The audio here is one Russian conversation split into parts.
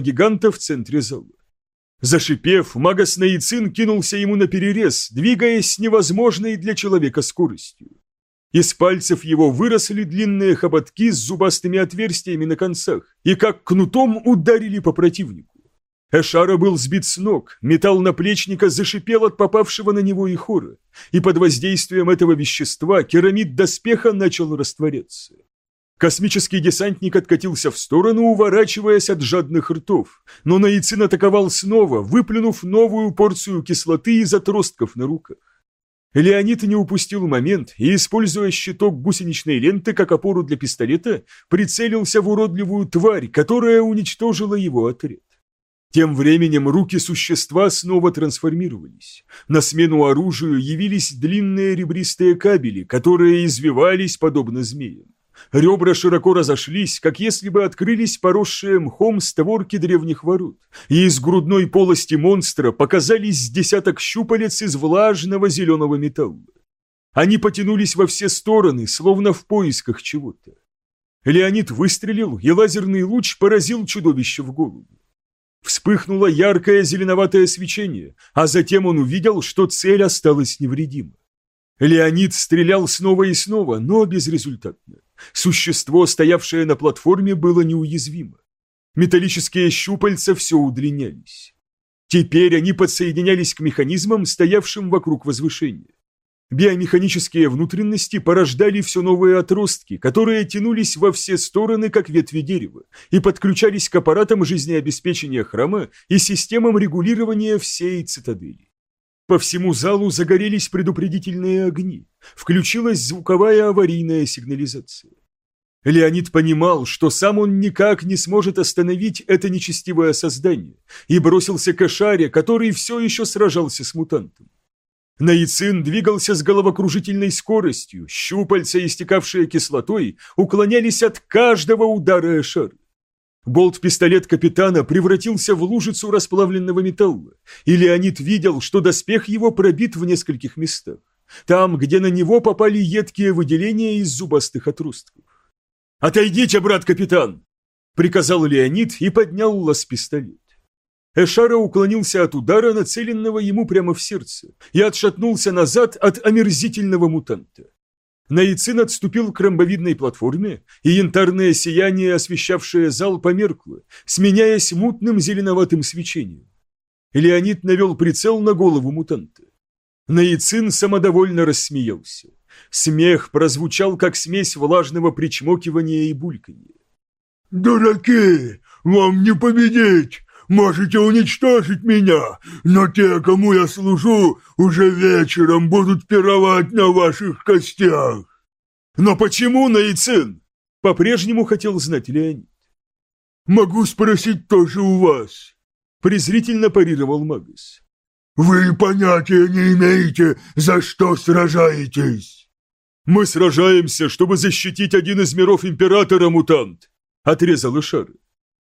гиганта в центре зала. Зашипев, магас Наицин кинулся ему на перерез, двигаясь с невозможной для человека скоростью. Из пальцев его выросли длинные хоботки с зубастыми отверстиями на концах и как кнутом ударили по противнику. Эшара был сбит с ног, металл наплечника зашипел от попавшего на него ихора, и под воздействием этого вещества керамид доспеха начал растворяться. Космический десантник откатился в сторону, уворачиваясь от жадных ртов, но Наицин атаковал снова, выплюнув новую порцию кислоты из отростков на руках. Леонид не упустил момент и, используя щиток гусеничной ленты как опору для пистолета, прицелился в уродливую тварь, которая уничтожила его отряд. Тем временем руки существа снова трансформировались. На смену оружию явились длинные ребристые кабели, которые извивались подобно змеям. Ребра широко разошлись, как если бы открылись поросшие мхом створки древних ворот, и из грудной полости монстра показались десяток щупалец из влажного зеленого металла. Они потянулись во все стороны, словно в поисках чего-то. Леонид выстрелил, и лазерный луч поразил чудовище в голову. Вспыхнуло яркое зеленоватое свечение, а затем он увидел, что цель осталась невредима. Леонид стрелял снова и снова, но безрезультатно. Существо, стоявшее на платформе, было неуязвимо. Металлические щупальца все удлинялись. Теперь они подсоединялись к механизмам, стоявшим вокруг возвышения. Биомеханические внутренности порождали все новые отростки, которые тянулись во все стороны, как ветви дерева, и подключались к аппаратам жизнеобеспечения храма и системам регулирования всей цитадели. По всему залу загорелись предупредительные огни, включилась звуковая аварийная сигнализация. Леонид понимал, что сам он никак не сможет остановить это нечестивое создание, и бросился к Ашаре, который все еще сражался с мутантом. Наицин двигался с головокружительной скоростью, щупальца, истекавшие кислотой, уклонялись от каждого удара Эшары. Болт-пистолет капитана превратился в лужицу расплавленного металла, и Леонид видел, что доспех его пробит в нескольких местах, там, где на него попали едкие выделения из зубастых отростков. «Отойдите, брат-капитан!» — приказал Леонид и поднял лаз-пистолет. Эшара уклонился от удара, нацеленного ему прямо в сердце, и отшатнулся назад от омерзительного мутанта. Наицин отступил к ромбовидной платформе, и янтарное сияние, освещавшее зал, померкло, сменяясь мутным зеленоватым свечением. Леонид навел прицел на голову мутанта. Наицин самодовольно рассмеялся. Смех прозвучал, как смесь влажного причмокивания и бульканья. «Дураки! Вам не победить! Можете уничтожить меня, но те, кому я служу, уже вечером будут пировать на ваших костях. Но почему Наицин? По-прежнему хотел знать Леонид. Могу спросить тоже у вас. Презрительно парировал Магус. Вы понятия не имеете, за что сражаетесь. Мы сражаемся, чтобы защитить один из миров Императора, мутант, отрезал Ишары.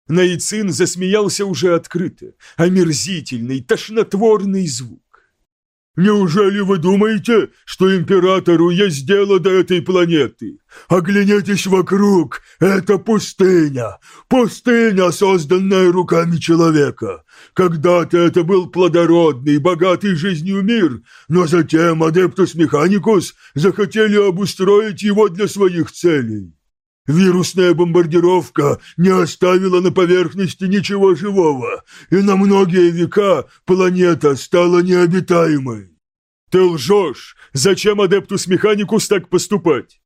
Наицин засмеялся уже открыто. Омерзительный, тошнотворный звук. «Неужели вы думаете, что императору есть дело до этой планеты? Оглянитесь вокруг, это пустыня, пустыня, созданная руками человека. Когда-то это был плодородный, богатый жизнью мир, но затем Адептус Механикус захотели обустроить его для своих целей. Вирусная бомбардировка не оставила на поверхности ничего живого, и на многие века планета стала необитаемой. Ты лжешь! Зачем Адептус Механикус так поступать?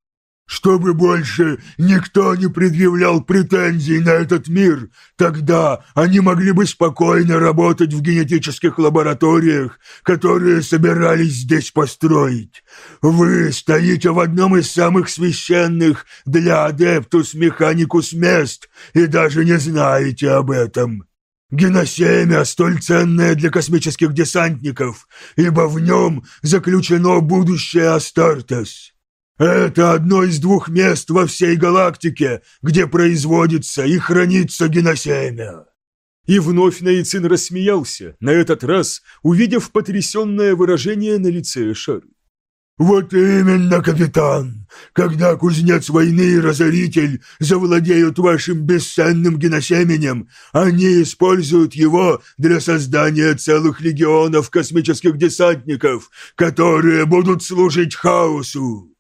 Чтобы больше никто не предъявлял претензий на этот мир, тогда они могли бы спокойно работать в генетических лабораториях, которые собирались здесь построить. Вы стоите в одном из самых священных для Адептус Механикус мест и даже не знаете об этом. Геносемя столь ценное для космических десантников, ибо в нем заключено будущее Астартес. Это одно из двух мест во всей галактике, где производится и хранится геносемя. И вновь Наицин рассмеялся, на этот раз увидев потрясенное выражение на лице Эшары. «Вот именно, капитан! Когда кузнец войны и разоритель завладеют вашим бесценным геносеменем, они используют его для создания целых легионов космических десантников, которые будут служить хаосу.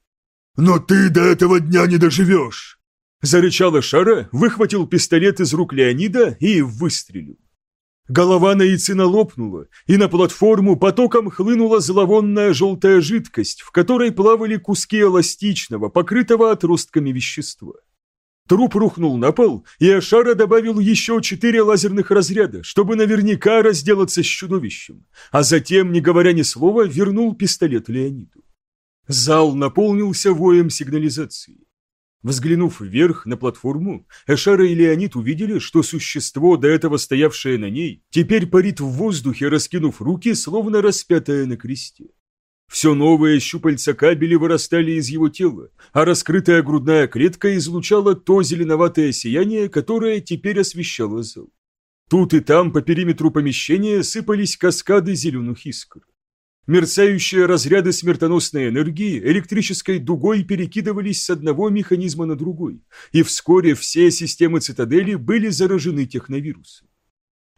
Но ты до этого дня не доживешь!» Зарычала Шара, выхватил пистолет из рук Леонида и выстрелил. Голова Наицина лопнула, и на платформу потоком хлынула зловонная желтая жидкость, в которой плавали куски эластичного, покрытого отростками вещества. Труп рухнул на пол, и Ашара добавил еще четыре лазерных разряда, чтобы наверняка разделаться с чудовищем, а затем, не говоря ни слова, вернул пистолет Леониду. Зал наполнился воем сигнализации. Взглянув вверх на платформу, Эшара и Леонид увидели, что существо, до этого стоявшее на ней, теперь парит в воздухе, раскинув руки, словно распятое на кресте. Все новые щупальца кабели вырастали из его тела, а раскрытая грудная клетка излучала то зеленоватое сияние, которое теперь освещало зал. Тут и там по периметру помещения сыпались каскады зеленых искр. Мерцающие разряды смертоносной энергии электрической дугой перекидывались с одного механизма на другой, и вскоре все системы цитадели были заражены техновирусом.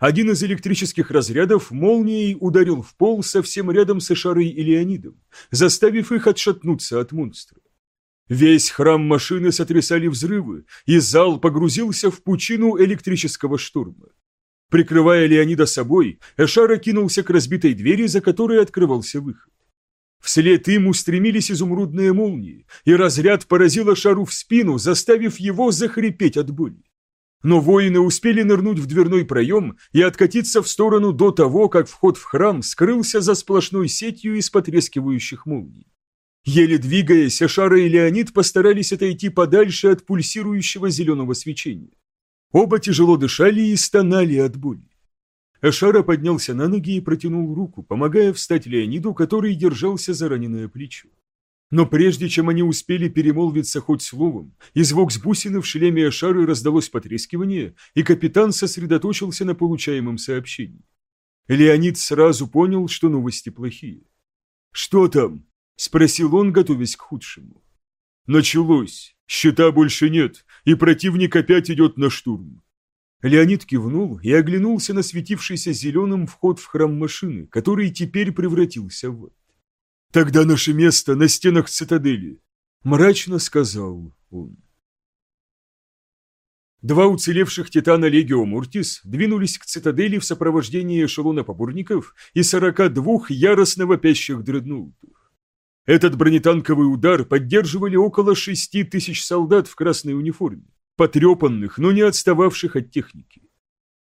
Один из электрических разрядов молнией ударил в пол совсем рядом с Эшарой и Леонидом, заставив их отшатнуться от монстра. Весь храм машины сотрясали взрывы, и зал погрузился в пучину электрического шторма. Прикрывая Леонида собой, Эшара кинулся к разбитой двери, за которой открывался выход. Вслед им устремились изумрудные молнии, и разряд поразил Эшару в спину, заставив его захрипеть от боли. Но воины успели нырнуть в дверной проем и откатиться в сторону до того, как вход в храм скрылся за сплошной сетью из потрескивающих молний. Еле двигаясь, Ашара и Леонид постарались отойти подальше от пульсирующего зеленого свечения. Оба тяжело дышали и стонали от боли. Ашара поднялся на ноги и протянул руку, помогая встать Леониду, который держался за раненое плечо. Но прежде чем они успели перемолвиться хоть словом, и звук с бусины в шлеме Ашары раздалось потрескивание, и капитан сосредоточился на получаемом сообщении. Леонид сразу понял, что новости плохие. «Что там?» – спросил он, готовясь к худшему. «Началось. Щита больше нет, и противник опять идет на штурм. Леонид кивнул и оглянулся на светившийся зеленым вход в храм машины, который теперь превратился в ад. «Тогда наше место на стенах цитадели», — мрачно сказал он. Два уцелевших титана Легио Муртис двинулись к цитадели в сопровождении эшелона поборников и сорока двух яростно вопящих дредноутов. Этот бронетанковый удар поддерживали около шести тысяч солдат в красной униформе, потрепанных, но не отстававших от техники.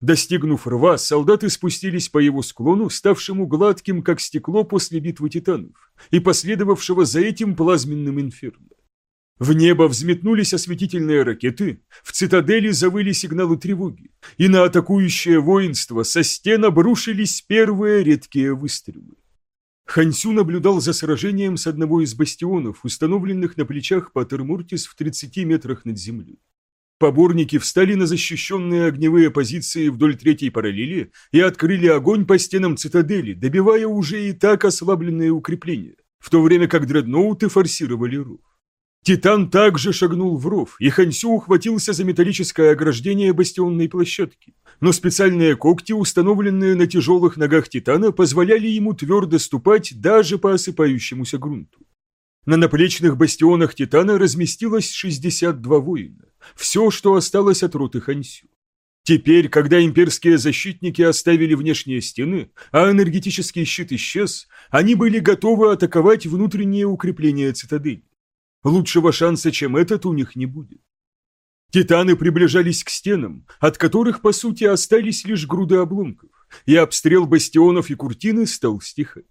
Достигнув рва, солдаты спустились по его склону, ставшему гладким, как стекло после битвы титанов, и последовавшего за этим плазменным инферно. В небо взметнулись осветительные ракеты, в цитадели завыли сигналы тревоги, и на атакующее воинство со стен обрушились первые редкие выстрелы. Хансю наблюдал за сражением с одного из бастионов, установленных на плечах Патермуртис в 30 метрах над землей. Поборники встали на защищенные огневые позиции вдоль третьей параллели и открыли огонь по стенам цитадели, добивая уже и так ослабленные укрепления, в то время как дредноуты форсировали ров. Титан также шагнул в ров, и Хансю ухватился за металлическое ограждение бастионной площадки но специальные когти, установленные на тяжелых ногах Титана, позволяли ему твердо ступать даже по осыпающемуся грунту. На наплечных бастионах Титана разместилось 62 воина, все, что осталось от роты Хансю. Теперь, когда имперские защитники оставили внешние стены, а энергетический щит исчез, они были готовы атаковать внутренние укрепления цитадели. Лучшего шанса, чем этот, у них не будет. Титаны приближались к стенам, от которых, по сути, остались лишь груды обломков, и обстрел бастионов и куртины стал стихать.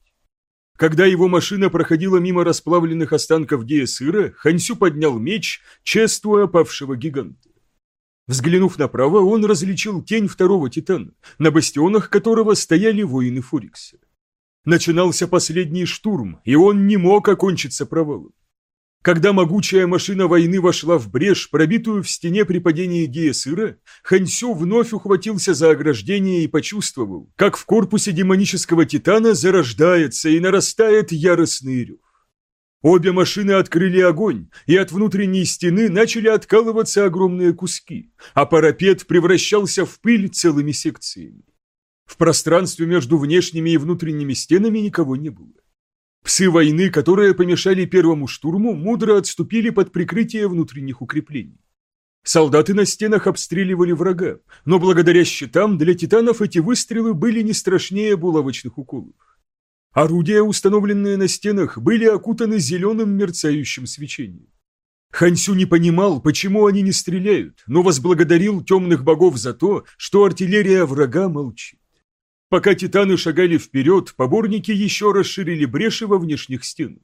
Когда его машина проходила мимо расплавленных останков Диэсыра, Хансю поднял меч, чествуя павшего гиганта. Взглянув направо, он различил тень второго титана, на бастионах которого стояли воины Фурикса. Начинался последний штурм, и он не мог окончиться провалом. Когда могучая машина войны вошла в брешь, пробитую в стене при падении Геесыра, Хансю вновь ухватился за ограждение и почувствовал, как в корпусе демонического титана зарождается и нарастает яростный рев. Обе машины открыли огонь, и от внутренней стены начали откалываться огромные куски, а парапет превращался в пыль целыми секциями. В пространстве между внешними и внутренними стенами никого не было. Псы войны, которые помешали первому штурму, мудро отступили под прикрытие внутренних укреплений. Солдаты на стенах обстреливали врага, но благодаря щитам для титанов эти выстрелы были не страшнее булавочных уколов. Орудия, установленные на стенах, были окутаны зеленым мерцающим свечением. Хансю не понимал, почему они не стреляют, но возблагодарил темных богов за то, что артиллерия врага молчит. Пока титаны шагали вперед, поборники еще расширили бреши во внешних стенах.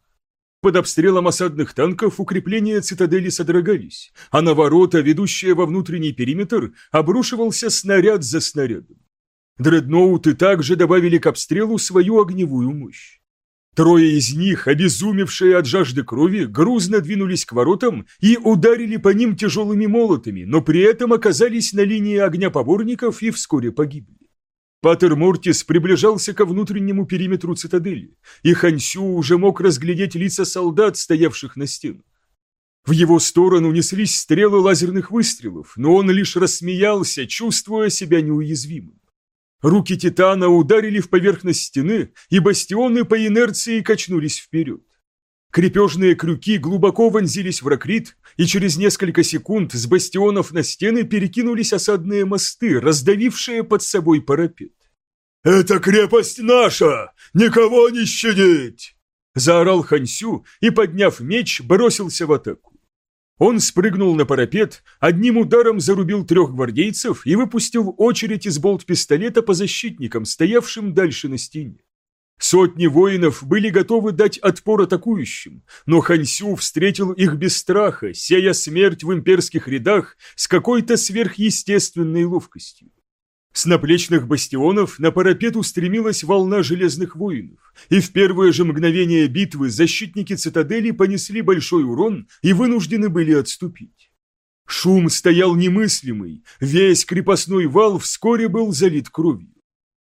Под обстрелом осадных танков укрепления цитадели содрогались, а на ворота, ведущие во внутренний периметр, обрушивался снаряд за снарядом. Дредноуты также добавили к обстрелу свою огневую мощь. Трое из них, обезумевшие от жажды крови, грузно двинулись к воротам и ударили по ним тяжелыми молотами, но при этом оказались на линии огня поборников и вскоре погибли. Патер Мортис приближался ко внутреннему периметру цитадели, и Хансю уже мог разглядеть лица солдат, стоявших на стенах. В его сторону неслись стрелы лазерных выстрелов, но он лишь рассмеялся, чувствуя себя неуязвимым. Руки Титана ударили в поверхность стены, и бастионы по инерции качнулись вперед. Крепежные крюки глубоко вонзились в ракрит, и через несколько секунд с бастионов на стены перекинулись осадные мосты, раздавившие под собой парапет. «Эта крепость наша! Никого не щадить!» Заорал Хансю и, подняв меч, бросился в атаку. Он спрыгнул на парапет, одним ударом зарубил трех гвардейцев и выпустил очередь из болт-пистолета по защитникам, стоявшим дальше на стене. Сотни воинов были готовы дать отпор атакующим, но Хансю встретил их без страха, сея смерть в имперских рядах с какой-то сверхъестественной ловкостью. С наплечных бастионов на парапет устремилась волна железных воинов, и в первое же мгновение битвы защитники цитадели понесли большой урон и вынуждены были отступить. Шум стоял немыслимый, весь крепостной вал вскоре был залит кровью.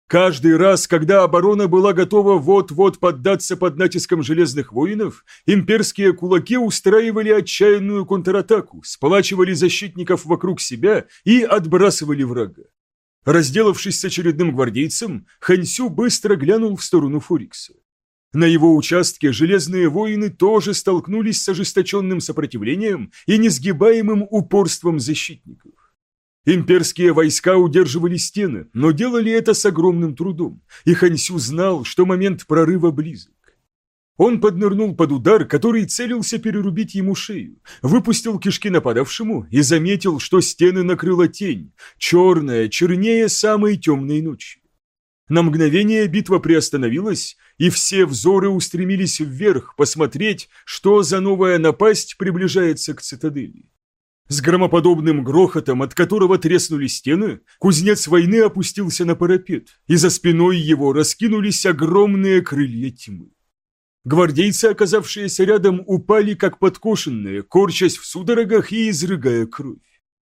Каждый раз, когда оборона была готова вот-вот поддаться под натиском железных воинов, имперские кулаки устраивали отчаянную контратаку, сплачивали защитников вокруг себя и отбрасывали врага. Разделавшись с очередным гвардейцем, Хансю быстро глянул в сторону Форикса. На его участке железные воины тоже столкнулись с ожесточенным сопротивлением и несгибаемым упорством защитников. Имперские войска удерживали стены, но делали это с огромным трудом, и Хансю знал, что момент прорыва близок. Он поднырнул под удар, который целился перерубить ему шею, выпустил кишки нападавшему и заметил, что стены накрыла тень, черная, чернее самой темной ночи. На мгновение битва приостановилась, и все взоры устремились вверх посмотреть, что за новая напасть приближается к цитадели. С громоподобным грохотом, от которого треснули стены, кузнец войны опустился на парапет, и за спиной его раскинулись огромные крылья тьмы. Гвардейцы, оказавшиеся рядом, упали как подкошенные, корчась в судорогах и изрыгая кровь.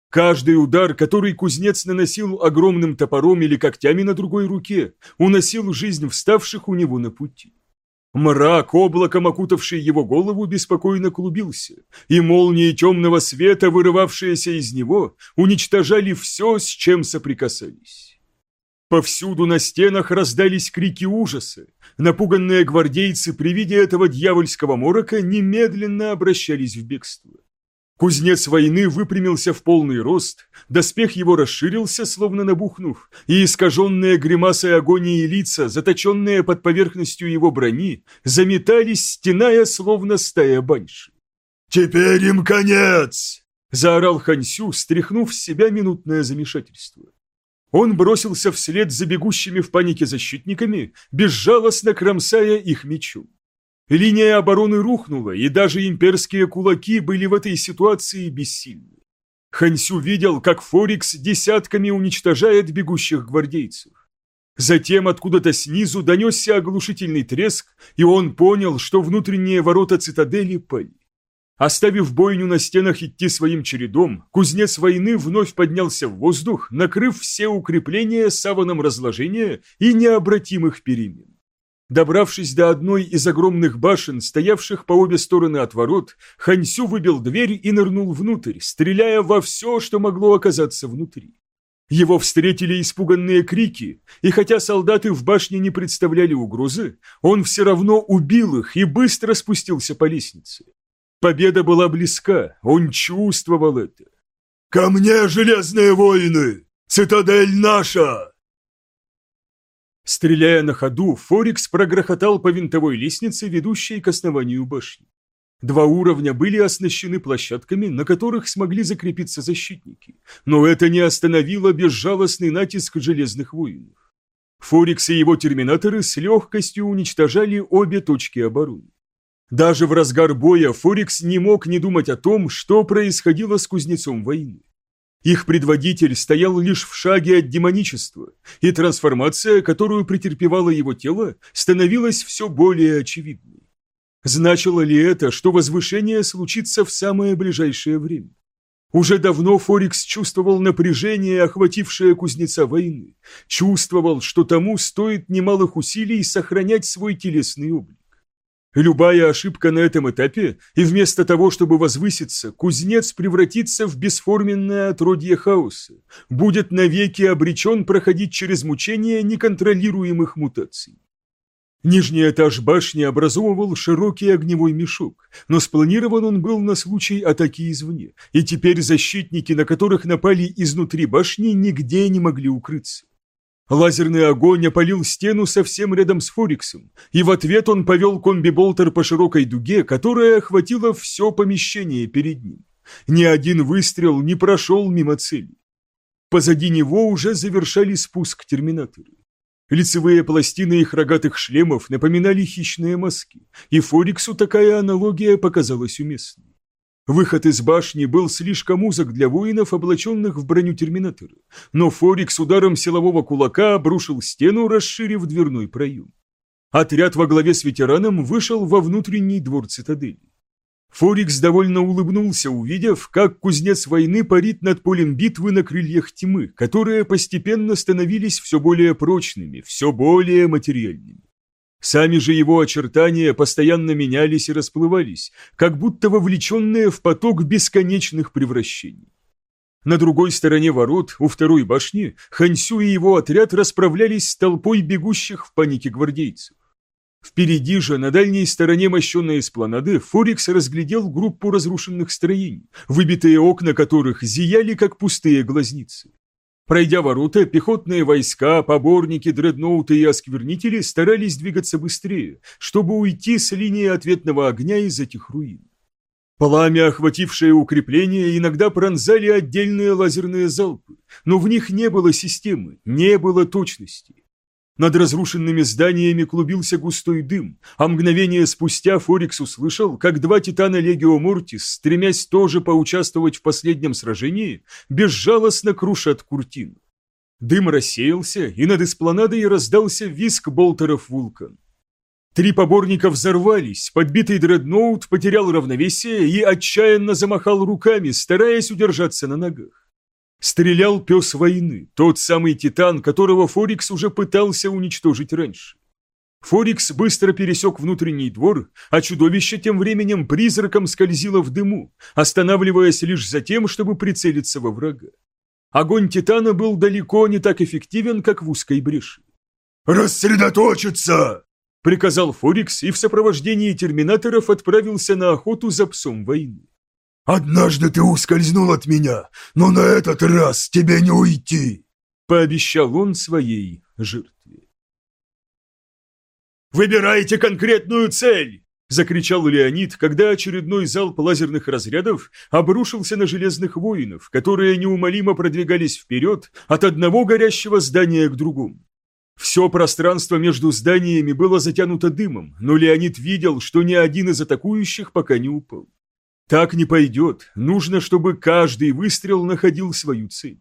Каждый удар, который кузнец наносил огромным топором или когтями на другой руке, уносил жизнь вставших у него на пути. Мрак, облаком окутавший его голову, беспокойно клубился, и молнии темного света, вырывавшиеся из него, уничтожали все, с чем соприкасались. Повсюду на стенах раздались крики ужаса. Напуганные гвардейцы при виде этого дьявольского морока немедленно обращались в бегство. Кузнец войны выпрямился в полный рост, доспех его расширился, словно набухнув, и искаженные гримасой агонии лица, заточенные под поверхностью его брони, заметались, стеная, словно стая баньши. «Теперь им конец!» – заорал Хансю, стряхнув с себя минутное замешательство. Он бросился вслед за бегущими в панике защитниками, безжалостно кромсая их мечом. Линия обороны рухнула, и даже имперские кулаки были в этой ситуации бессильны. Хансю видел, как Форикс десятками уничтожает бегущих гвардейцев. Затем откуда-то снизу донесся оглушительный треск, и он понял, что внутренние ворота цитадели пали. Оставив бойню на стенах идти своим чередом, кузнец войны вновь поднялся в воздух, накрыв все укрепления саваном разложения и необратимых перемен. Добравшись до одной из огромных башен, стоявших по обе стороны от ворот, Ханьсю выбил дверь и нырнул внутрь, стреляя во все, что могло оказаться внутри. Его встретили испуганные крики, и хотя солдаты в башне не представляли угрозы, он все равно убил их и быстро спустился по лестнице. Победа была близка, он чувствовал это. «Ко мне, железные воины! Цитадель наша!» Стреляя на ходу, Форикс прогрохотал по винтовой лестнице, ведущей к основанию башни. Два уровня были оснащены площадками, на которых смогли закрепиться защитники, но это не остановило безжалостный натиск железных воинов. Форикс и его терминаторы с легкостью уничтожали обе точки обороны. Даже в разгар боя Форикс не мог не думать о том, что происходило с кузнецом войны. Их предводитель стоял лишь в шаге от демоничества, и трансформация, которую претерпевало его тело, становилась все более очевидной. Значило ли это, что возвышение случится в самое ближайшее время? Уже давно Форикс чувствовал напряжение, охватившее кузнеца войны, чувствовал, что тому стоит немалых усилий сохранять свой телесный облик. Любая ошибка на этом этапе, и вместо того, чтобы возвыситься, кузнец превратится в бесформенное отродье хаоса, будет навеки обречен проходить через мучения неконтролируемых мутаций. Нижний этаж башни образовывал широкий огневой мешок, но спланирован он был на случай атаки извне, и теперь защитники, на которых напали изнутри башни, нигде не могли укрыться. Лазерный огонь опалил стену совсем рядом с Фориксом, и в ответ он повел комби-болтер по широкой дуге, которая охватила все помещение перед ним. Ни один выстрел не прошел мимо цели. Позади него уже завершали спуск терминаторы. Лицевые пластины их рогатых шлемов напоминали хищные маски, и Фориксу такая аналогия показалась уместной. Выход из башни был слишком узок для воинов, облаченных в броню терминатора, но Форикс ударом силового кулака обрушил стену, расширив дверной проем. Отряд во главе с ветераном вышел во внутренний двор цитадели. Форикс довольно улыбнулся, увидев, как кузнец войны парит над полем битвы на крыльях тьмы, которые постепенно становились все более прочными, все более материальными. Сами же его очертания постоянно менялись и расплывались, как будто вовлеченные в поток бесконечных превращений. На другой стороне ворот, у второй башни, Хансю и его отряд расправлялись с толпой бегущих в панике гвардейцев. Впереди же, на дальней стороне мощенной эспланады, Форикс разглядел группу разрушенных строений, выбитые окна которых зияли, как пустые глазницы. Пройдя ворота, пехотные войска, поборники, дредноуты и осквернители старались двигаться быстрее, чтобы уйти с линии ответного огня из этих руин. Пламя, охватившее укрепление, иногда пронзали отдельные лазерные залпы, но в них не было системы, не было точности. Над разрушенными зданиями клубился густой дым, а мгновение спустя Форикс услышал, как два титана Легио Мортис, стремясь тоже поучаствовать в последнем сражении, безжалостно крушат Куртин. Дым рассеялся, и над эспланадой раздался виск болтеров вулкан. Три поборника взорвались, подбитый дредноут потерял равновесие и отчаянно замахал руками, стараясь удержаться на ногах. Стрелял пес войны, тот самый титан, которого Форикс уже пытался уничтожить раньше. Форикс быстро пересек внутренний двор, а чудовище тем временем призраком скользило в дыму, останавливаясь лишь за тем, чтобы прицелиться во врага. Огонь Титана был далеко не так эффективен, как в узкой бреши. «Рассредоточиться!» — приказал Форикс и в сопровождении терминаторов отправился на охоту за псом войны. «Однажды ты ускользнул от меня, но на этот раз тебе не уйти!» Пообещал он своей жертве. «Выбирайте конкретную цель!» Закричал Леонид, когда очередной залп лазерных разрядов обрушился на железных воинов, которые неумолимо продвигались вперед от одного горящего здания к другому. Все пространство между зданиями было затянуто дымом, но Леонид видел, что ни один из атакующих пока не упал. Так не пойдет, нужно, чтобы каждый выстрел находил свою цель.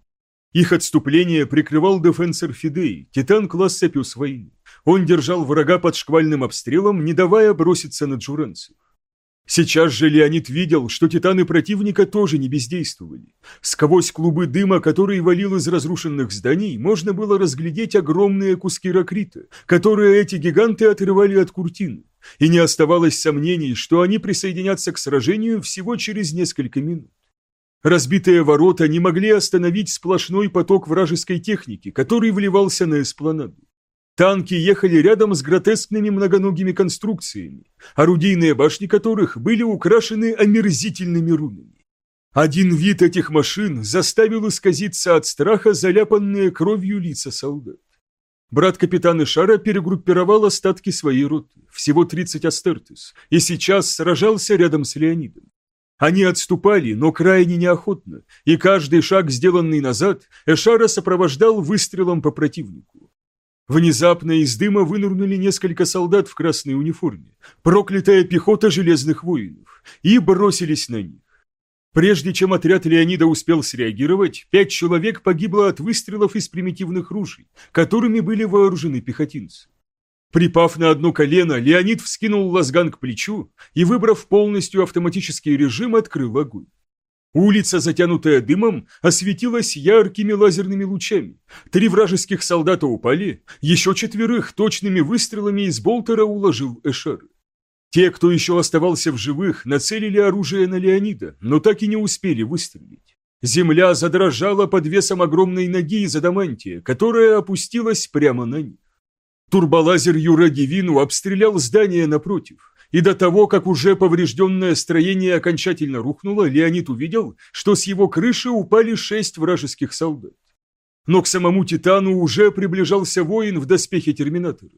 Их отступление прикрывал дефенсор Фидей, титан класса пес войны. Он держал врага под шквальным обстрелом, не давая броситься на джуранцев. Сейчас же Леонид видел, что титаны противника тоже не бездействовали. Сквозь клубы дыма, который валил из разрушенных зданий, можно было разглядеть огромные куски ракрита, которые эти гиганты отрывали от куртины. И не оставалось сомнений, что они присоединятся к сражению всего через несколько минут. Разбитые ворота не могли остановить сплошной поток вражеской техники, который вливался на эспланаду. Танки ехали рядом с гротескными многоногими конструкциями, орудийные башни которых были украшены омерзительными рунами. Один вид этих машин заставил исказиться от страха заляпанные кровью лица солдат. Брат капитана Шара перегруппировал остатки своей роты, всего 30 Астертес, и сейчас сражался рядом с Леонидом. Они отступали, но крайне неохотно, и каждый шаг, сделанный назад, Эшара сопровождал выстрелом по противнику. Внезапно из дыма вынырнули несколько солдат в красной униформе, проклятая пехота железных воинов, и бросились на них. Прежде чем отряд Леонида успел среагировать, пять человек погибло от выстрелов из примитивных ружей, которыми были вооружены пехотинцы. Припав на одно колено, Леонид вскинул лазган к плечу и, выбрав полностью автоматический режим, открыл огонь. Улица, затянутая дымом, осветилась яркими лазерными лучами. Три вражеских солдата упали, еще четверых точными выстрелами из болтера уложил Эшер. Те, кто еще оставался в живых, нацелили оружие на Леонида, но так и не успели выстрелить. Земля задрожала под весом огромной ноги из адамантия, которая опустилась прямо на них. Турболазер Юра Гивину обстрелял здание напротив. И до того, как уже поврежденное строение окончательно рухнуло, Леонид увидел, что с его крыши упали шесть вражеских солдат. Но к самому Титану уже приближался воин в доспехе Терминатора.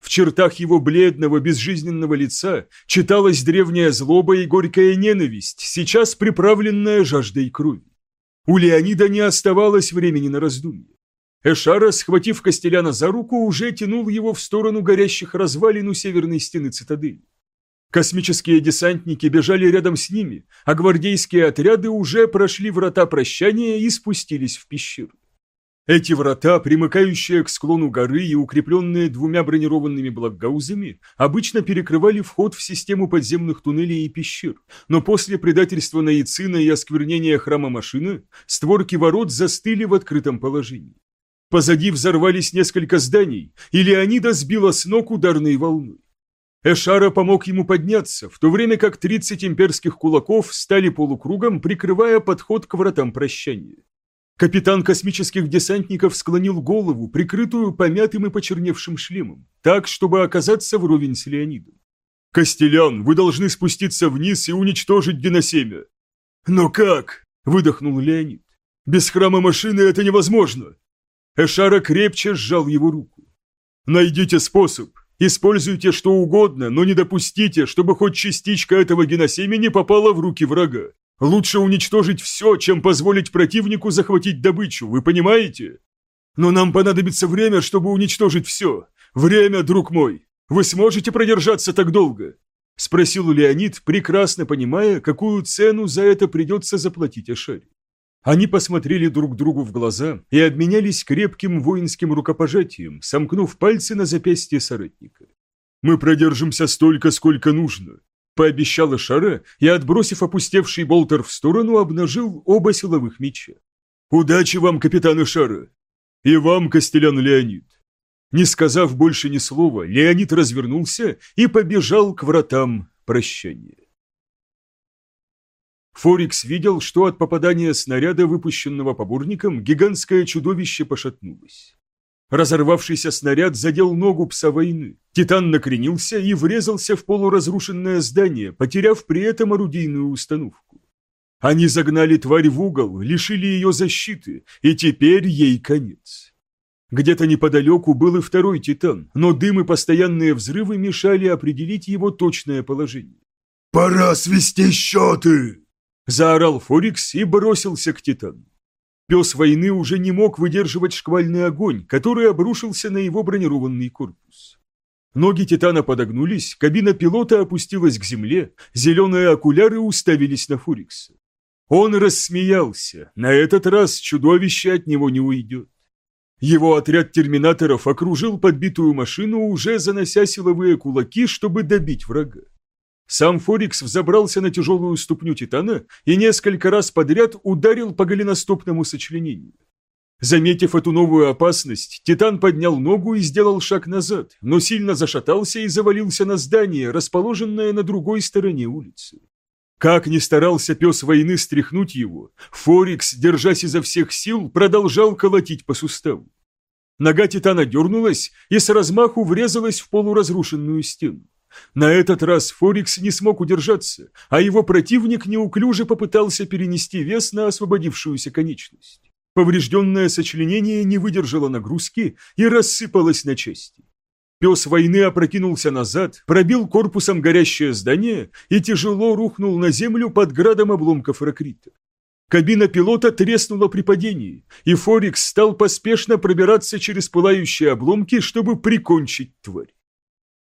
В чертах его бледного, безжизненного лица читалась древняя злоба и горькая ненависть, сейчас приправленная жаждой крови. У Леонида не оставалось времени на раздумье. Эшара, схватив Костеляна за руку, уже тянул его в сторону горящих развалин у северной стены цитадели. Космические десантники бежали рядом с ними, а гвардейские отряды уже прошли врата прощания и спустились в пещеру. Эти врата, примыкающие к склону горы и укрепленные двумя бронированными блокгаузами, обычно перекрывали вход в систему подземных туннелей и пещер, но после предательства Наицина и осквернения храма машины створки ворот застыли в открытом положении. Позади взорвались несколько зданий, и Леонида сбила с ног ударной волной. Эшара помог ему подняться, в то время как 30 имперских кулаков стали полукругом, прикрывая подход к вратам прощания. Капитан космических десантников склонил голову, прикрытую помятым и почерневшим шлемом, так, чтобы оказаться вровень с Леонидом. «Костелян, вы должны спуститься вниз и уничтожить геносемя!» «Но как?» – выдохнул Леонид. «Без храма машины это невозможно!» Эшара крепче сжал его руку. «Найдите способ. Используйте что угодно, но не допустите, чтобы хоть частичка этого геносемени попала в руки врага. Лучше уничтожить все, чем позволить противнику захватить добычу, вы понимаете? Но нам понадобится время, чтобы уничтожить все. Время, друг мой. Вы сможете продержаться так долго?» Спросил Леонид, прекрасно понимая, какую цену за это придется заплатить Ашаре. Они посмотрели друг другу в глаза и обменялись крепким воинским рукопожатием, сомкнув пальцы на запястье соратника. «Мы продержимся столько, сколько нужно», – пообещала Шара и, отбросив опустевший болтер в сторону, обнажил оба силовых меча. «Удачи вам, капитан Шара!» «И вам, Костелян Леонид!» Не сказав больше ни слова, Леонид развернулся и побежал к вратам прощания. Форикс видел, что от попадания снаряда, выпущенного поборником, гигантское чудовище пошатнулось. Разорвавшийся снаряд задел ногу пса войны. Титан накренился и врезался в полуразрушенное здание, потеряв при этом орудийную установку. Они загнали тварь в угол, лишили ее защиты, и теперь ей конец. Где-то неподалеку был и второй Титан, но дым и постоянные взрывы мешали определить его точное положение. «Пора свести счеты!» Заорал Форикс и бросился к Титану. Пес войны уже не мог выдерживать шквальный огонь, который обрушился на его бронированный корпус. Ноги Титана подогнулись, кабина пилота опустилась к земле, зеленые окуляры уставились на Форикса. Он рассмеялся, на этот раз чудовище от него не уйдет. Его отряд терминаторов окружил подбитую машину, уже занося силовые кулаки, чтобы добить врага. Сам Форикс взобрался на тяжелую ступню Титана и несколько раз подряд ударил по голеностопному сочленению. Заметив эту новую опасность, Титан поднял ногу и сделал шаг назад, но сильно зашатался и завалился на здание, расположенное на другой стороне улицы. Как ни старался пес войны стряхнуть его, Форикс, держась изо всех сил, продолжал колотить по суставу. Нога Титана дернулась и с размаху врезалась в полуразрушенную стену. На этот раз Форикс не смог удержаться, а его противник неуклюже попытался перенести вес на освободившуюся конечность. Поврежденное сочленение не выдержало нагрузки и рассыпалось на части. Пес войны опрокинулся назад, пробил корпусом горящее здание и тяжело рухнул на землю под градом обломков ракрита. Кабина пилота треснула при падении, и Форикс стал поспешно пробираться через пылающие обломки, чтобы прикончить тварь.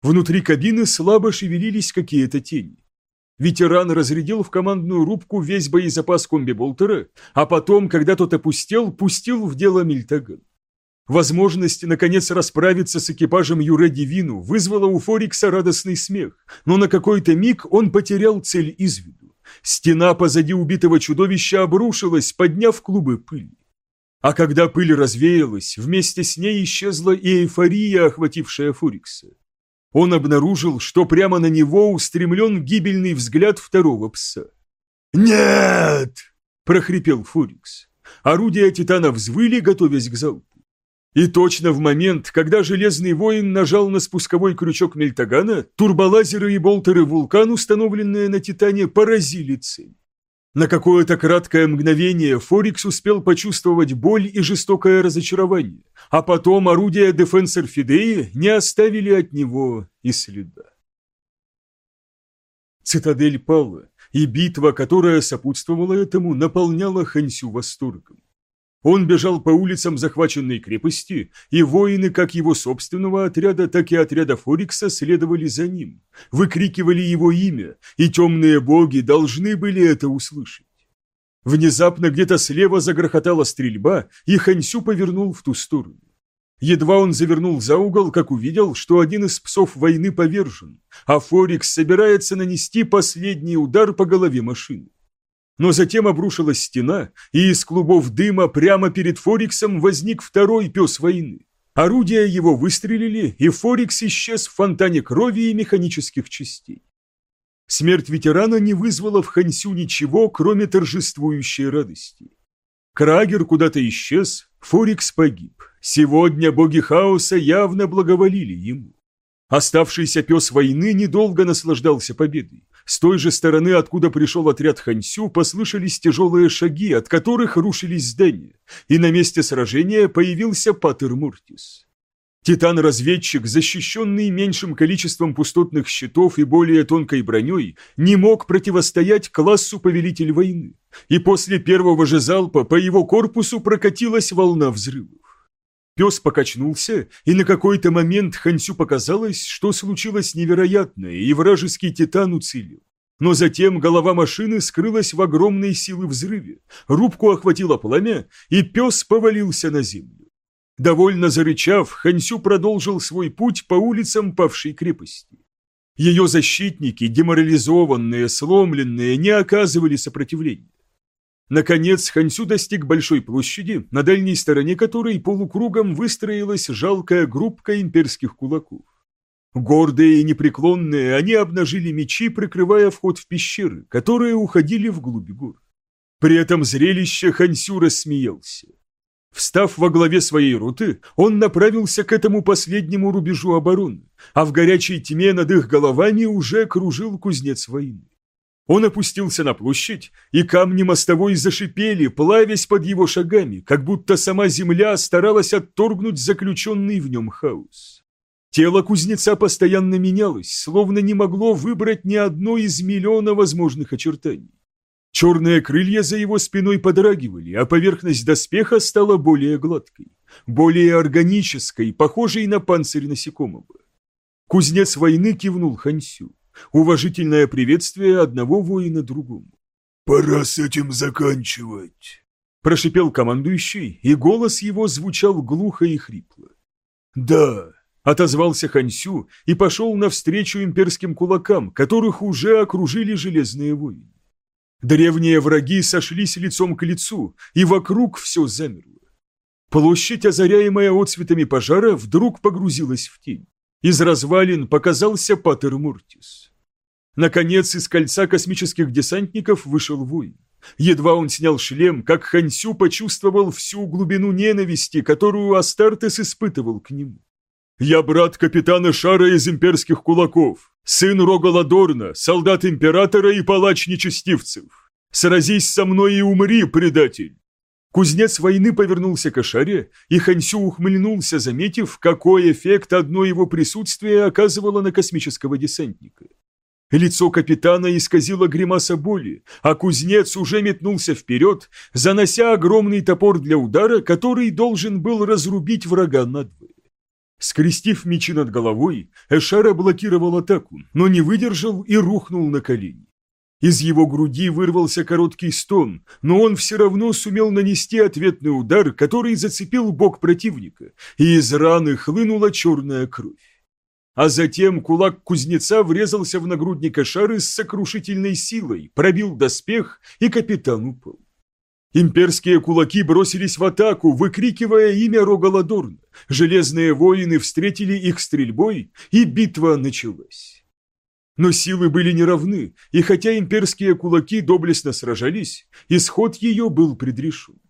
Внутри кабины слабо шевелились какие-то тени. Ветеран разрядил в командную рубку весь боезапас комби-болтера, а потом, когда тот опустел, пустил в дело Мильтаган. Возможность, наконец, расправиться с экипажем Юре Дивину вызвала у Форикса радостный смех, но на какой-то миг он потерял цель из виду. Стена позади убитого чудовища обрушилась, подняв клубы пыли. А когда пыль развеялась, вместе с ней исчезла и эйфория, охватившая Форикса он обнаружил, что прямо на него устремлен гибельный взгляд второго пса. «Нет!» – прохрипел Фурикс. Орудия Титана взвыли, готовясь к залпу. И точно в момент, когда Железный воин нажал на спусковой крючок Мельтагана, турболазеры и болтеры вулкан, установленные на Титане, поразили цель. На какое-то краткое мгновение Форикс успел почувствовать боль и жестокое разочарование, а потом орудия Дефенсер Фидеи не оставили от него и следа. Цитадель пала, и битва, которая сопутствовала этому, наполняла Хэнсю восторгом. Он бежал по улицам захваченной крепости, и воины как его собственного отряда, так и отряда Форикса следовали за ним, выкрикивали его имя, и темные боги должны были это услышать. Внезапно где-то слева загрохотала стрельба, и Хансю повернул в ту сторону. Едва он завернул за угол, как увидел, что один из псов войны повержен, а Форикс собирается нанести последний удар по голове машины. Но затем обрушилась стена, и из клубов дыма прямо перед Фориксом возник второй пес войны. Орудия его выстрелили, и Форикс исчез в фонтане крови и механических частей. Смерть ветерана не вызвала в Хансю ничего, кроме торжествующей радости. Крагер куда-то исчез, Форикс погиб. Сегодня боги хаоса явно благоволили ему. Оставшийся пес войны недолго наслаждался победой. С той же стороны, откуда пришел отряд Хансю, послышались тяжелые шаги, от которых рушились здания, и на месте сражения появился Патер Муртис. Титан-разведчик, защищенный меньшим количеством пустотных щитов и более тонкой броней, не мог противостоять классу Повелитель войны, и после первого же залпа по его корпусу прокатилась волна взрывов. Пес покачнулся, и на какой-то момент Хансю показалось, что случилось невероятное, и вражеский титан уцелел. Но затем голова машины скрылась в огромной силы взрыве, рубку охватило пламя, и пес повалился на землю. Довольно зарычав, Хансю продолжил свой путь по улицам павшей крепости. Ее защитники, деморализованные, сломленные, не оказывали сопротивления. Наконец Хансю достиг большой площади, на дальней стороне которой полукругом выстроилась жалкая группка имперских кулаков. Гордые и непреклонные, они обнажили мечи, прикрывая вход в пещеры, которые уходили вглубь гор. При этом зрелище Хансю рассмеялся. Встав во главе своей роты, он направился к этому последнему рубежу обороны, а в горячей тьме над их головами уже кружил кузнец войны. Он опустился на площадь, и камни мостовой зашипели, плавясь под его шагами, как будто сама земля старалась отторгнуть заключенный в нем хаос. Тело кузнеца постоянно менялось, словно не могло выбрать ни одно из миллиона возможных очертаний. Черные крылья за его спиной подрагивали, а поверхность доспеха стала более гладкой, более органической, похожей на панцирь насекомого. Кузнец войны кивнул Хансю уважительное приветствие одного воина другому. «Пора с этим заканчивать», – прошипел командующий, и голос его звучал глухо и хрипло. «Да», Отозвался Хансю и пошел навстречу имперским кулакам, которых уже окружили железные воины. Древние враги сошлись лицом к лицу, и вокруг все замерло. Площадь, озаряемая отцветами пожара, вдруг погрузилась в тень. Из развалин показался Патер Муртис. Наконец, из кольца космических десантников вышел воин. Едва он снял шлем, как Хансю почувствовал всю глубину ненависти, которую Астартес испытывал к нему. «Я брат капитана Шара из имперских кулаков, сын Рога Ладорна, солдат императора и палач нечестивцев. Сразись со мной и умри, предатель!» Кузнец войны повернулся к Ашаре, и Хансю ухмыльнулся, заметив, какой эффект одно его присутствие оказывало на космического десантника. Лицо капитана исказило гримаса боли, а кузнец уже метнулся вперед, занося огромный топор для удара, который должен был разрубить врага надвое. Скрестив мечи над головой, Эшара блокировал атаку, но не выдержал и рухнул на колени. Из его груди вырвался короткий стон, но он все равно сумел нанести ответный удар, который зацепил бок противника, и из раны хлынула черная кровь. А затем кулак кузнеца врезался в нагрудник Ашары с сокрушительной силой, пробил доспех, и капитан упал. Имперские кулаки бросились в атаку, выкрикивая имя Рогаладорна. Железные воины встретили их стрельбой, и битва началась. Но силы были неравны, и хотя имперские кулаки доблестно сражались, исход ее был предрешен.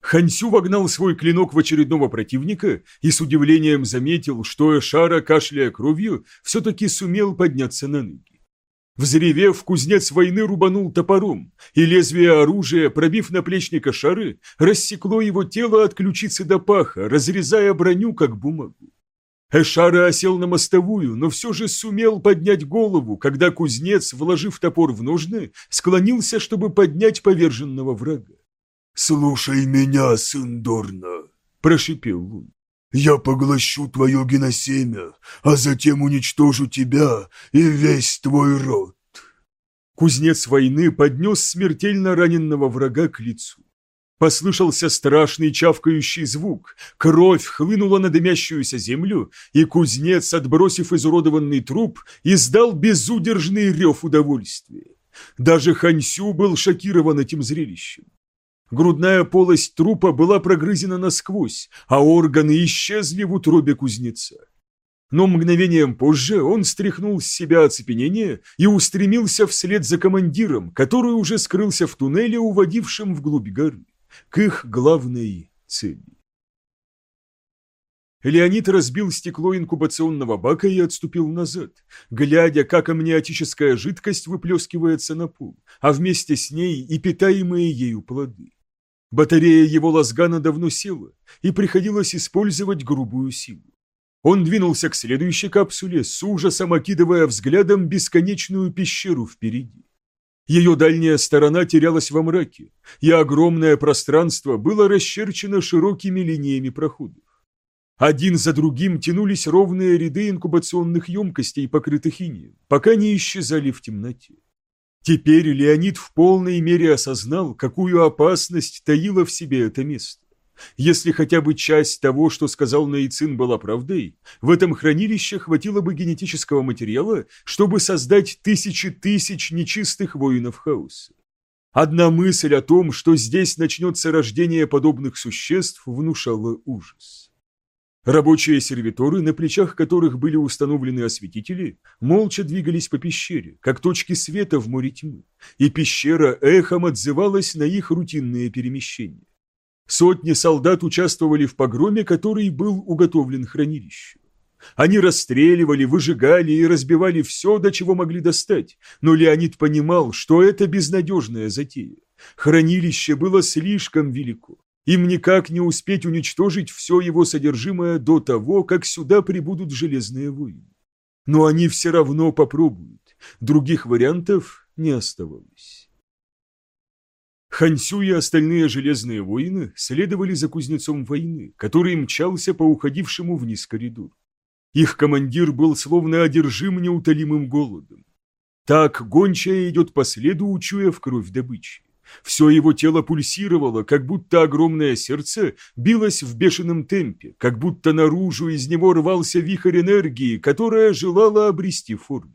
Хансю вогнал свой клинок в очередного противника и с удивлением заметил, что Эшара, кашляя кровью, все-таки сумел подняться на ноги. Взревев, кузнец войны рубанул топором, и лезвие оружия, пробив наплечника шары, рассекло его тело от ключицы до паха, разрезая броню, как бумагу. Эшара осел на мостовую, но все же сумел поднять голову, когда кузнец, вложив топор в ножны, склонился, чтобы поднять поверженного врага. «Слушай меня, сын Дорна!» – прошипел Лун. «Я поглощу твое геносемя, а затем уничтожу тебя и весь твой род!» Кузнец войны поднес смертельно раненного врага к лицу. Послышался страшный чавкающий звук, кровь хлынула на дымящуюся землю, и кузнец, отбросив изуродованный труп, издал безудержный рев удовольствия. Даже Хансю был шокирован этим зрелищем. Грудная полость трупа была прогрызена насквозь, а органы исчезли в утробе кузнеца. Но мгновением позже он стряхнул с себя оцепенение и устремился вслед за командиром, который уже скрылся в туннеле, уводившем вглубь горы, к их главной цели. Леонид разбил стекло инкубационного бака и отступил назад, глядя, как амниотическая жидкость выплескивается на пол, а вместе с ней и питаемые ею плоды. Батарея его лазгана давно села, и приходилось использовать грубую силу. Он двинулся к следующей капсуле, с ужасом окидывая взглядом бесконечную пещеру впереди. Ее дальняя сторона терялась во мраке, и огромное пространство было расчерчено широкими линиями проходов. Один за другим тянулись ровные ряды инкубационных емкостей, покрытых инеем, пока не исчезали в темноте. Теперь Леонид в полной мере осознал, какую опасность таило в себе это место. Если хотя бы часть того, что сказал Наицин, была правдой, в этом хранилище хватило бы генетического материала, чтобы создать тысячи тысяч нечистых воинов хаоса. Одна мысль о том, что здесь начнется рождение подобных существ, внушала ужас. Рабочие сервиторы, на плечах которых были установлены осветители, молча двигались по пещере, как точки света в море тьмы, и пещера эхом отзывалась на их рутинные перемещения. Сотни солдат участвовали в погроме, который был уготовлен хранилищу. Они расстреливали, выжигали и разбивали все, до чего могли достать, но Леонид понимал, что это безнадежная затея. Хранилище было слишком велико. Им никак не успеть уничтожить все его содержимое до того, как сюда прибудут железные воины. Но они все равно попробуют. Других вариантов не оставалось. Хансю и остальные железные воины следовали за кузнецом войны, который мчался по уходившему вниз коридору. Их командир был словно одержим неутолимым голодом. Так гончая идет по следу, учуя в кровь добычи Все его тело пульсировало, как будто огромное сердце билось в бешеном темпе, как будто наружу из него рвался вихрь энергии, которая желала обрести форму.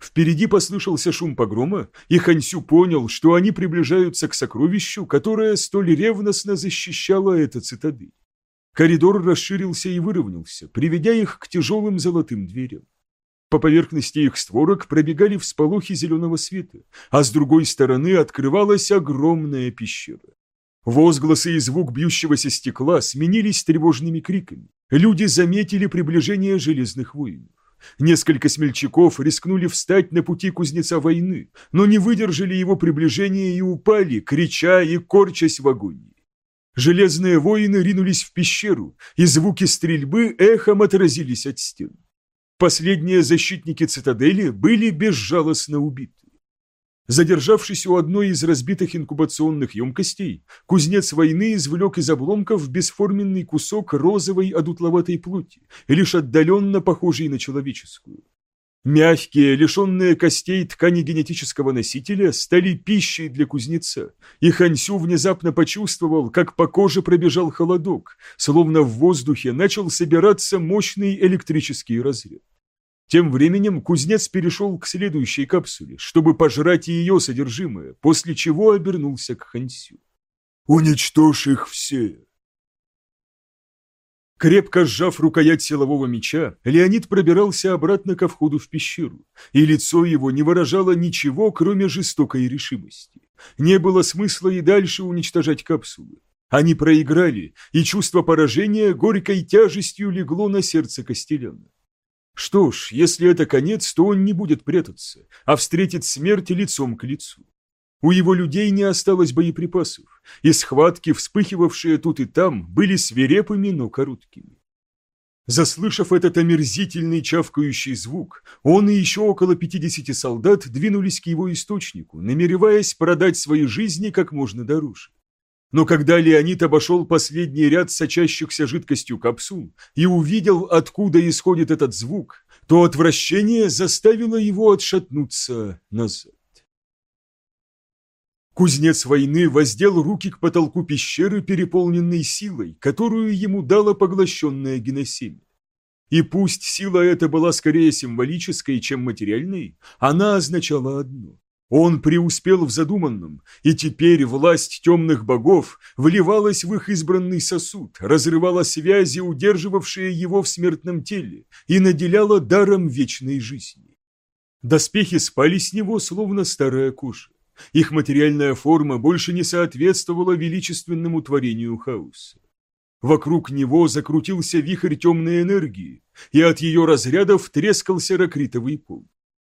Впереди послышался шум погрома, и Хансю понял, что они приближаются к сокровищу, которое столь ревностно защищало это цитадель. Коридор расширился и выровнялся, приведя их к тяжелым золотым дверям. По поверхности их створок пробегали всполохи зеленого света, а с другой стороны открывалась огромная пещера. Возгласы и звук бьющегося стекла сменились тревожными криками. Люди заметили приближение железных воинов. Несколько смельчаков рискнули встать на пути кузнеца войны, но не выдержали его приближения и упали, крича и корчась в агонии. Железные воины ринулись в пещеру, и звуки стрельбы эхом отразились от стен. Последние защитники цитадели были безжалостно убиты. Задержавшись у одной из разбитых инкубационных емкостей, кузнец войны извлек из обломков бесформенный кусок розовой одутловатой плоти, лишь отдаленно похожий на человеческую. Мягкие, лишенные костей ткани генетического носителя стали пищей для кузнеца, и Хансю внезапно почувствовал, как по коже пробежал холодок, словно в воздухе начал собираться мощный электрический разряд. Тем временем кузнец перешел к следующей капсуле, чтобы пожрать ее содержимое, после чего обернулся к Хансю. «Уничтожь их все!» Крепко сжав рукоять силового меча, Леонид пробирался обратно ко входу в пещеру, и лицо его не выражало ничего, кроме жестокой решимости. Не было смысла и дальше уничтожать капсулы. Они проиграли, и чувство поражения горькой тяжестью легло на сердце Костеляна. Что ж, если это конец, то он не будет прятаться, а встретит смерть лицом к лицу. У его людей не осталось боеприпасов, и схватки, вспыхивавшие тут и там, были свирепыми, но короткими. Заслышав этот омерзительный чавкающий звук, он и еще около пятидесяти солдат двинулись к его источнику, намереваясь продать свои жизни как можно дороже. Но когда Леонид обошел последний ряд сочащихся жидкостью капсул и увидел, откуда исходит этот звук, то отвращение заставило его отшатнуться назад. Кузнец войны воздел руки к потолку пещеры, переполненной силой, которую ему дало поглощенное геносемя. И пусть сила эта была скорее символической, чем материальной, она означала одно он преуспел в задуманном, и теперь власть темных богов вливалась в их избранный сосуд, разрывала связи, удерживавшие его в смертном теле, и наделяла даром вечной жизни. Доспехи спали с него, словно старая кожа. Их материальная форма больше не соответствовала величественному творению хаоса. Вокруг него закрутился вихрь темной энергии, и от ее разрядов трескался ракритовый пол.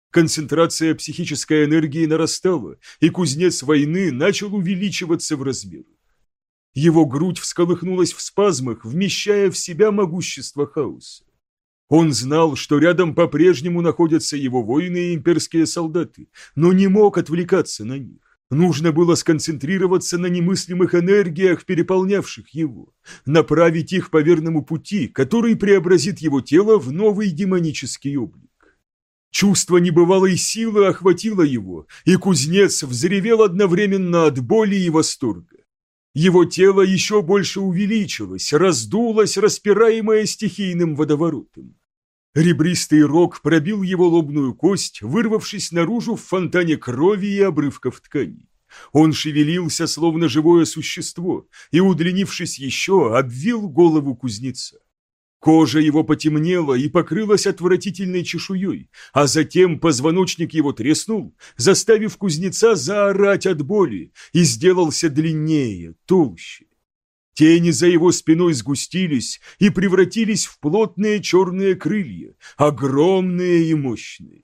Концентрация психической энергии нарастала, и кузнец войны начал увеличиваться в размерах. Его грудь всколыхнулась в спазмах, вмещая в себя могущество хаоса. Он знал, что рядом по-прежнему находятся его воины и имперские солдаты, но не мог отвлекаться на них. Нужно было сконцентрироваться на немыслимых энергиях, переполнявших его, направить их по верному пути, который преобразит его тело в новый демонический облик. Чувство небывалой силы охватило его, и кузнец взревел одновременно от боли и восторга. Его тело еще больше увеличилось, раздулось, распираемое стихийным водоворотом. Ребристый рог пробил его лобную кость, вырвавшись наружу в фонтане крови и обрывков тканей. Он шевелился, словно живое существо, и, удлинившись еще, обвил голову кузнеца. Кожа его потемнела и покрылась отвратительной чешуей, а затем позвоночник его треснул, заставив кузнеца заорать от боли, и сделался длиннее, толще. Тени за его спиной сгустились и превратились в плотные черные крылья, огромные и мощные.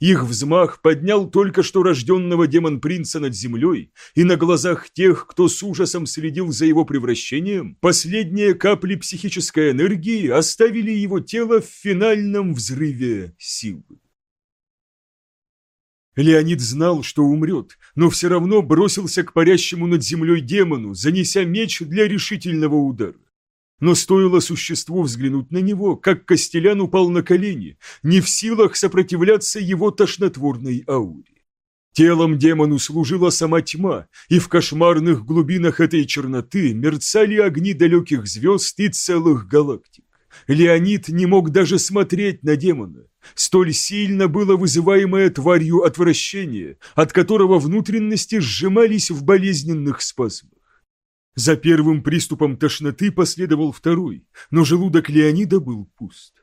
Их взмах поднял только что рожденного демон-принца над землей, и на глазах тех, кто с ужасом следил за его превращением, последние капли психической энергии оставили его тело в финальном взрыве силы. Леонид знал, что умрет, но все равно бросился к парящему над землей демону, занеся меч для решительного удара. Но стоило существу взглянуть на него, как Костелян упал на колени, не в силах сопротивляться его тошнотворной ауре. Телом демону служила сама тьма, и в кошмарных глубинах этой черноты мерцали огни далеких звезд и целых галактик. Леонид не мог даже смотреть на демона. Столь сильно было вызываемое тварью отвращение, от которого внутренности сжимались в болезненных спазмах. За первым приступом тошноты последовал второй, но желудок Леонида был пуст.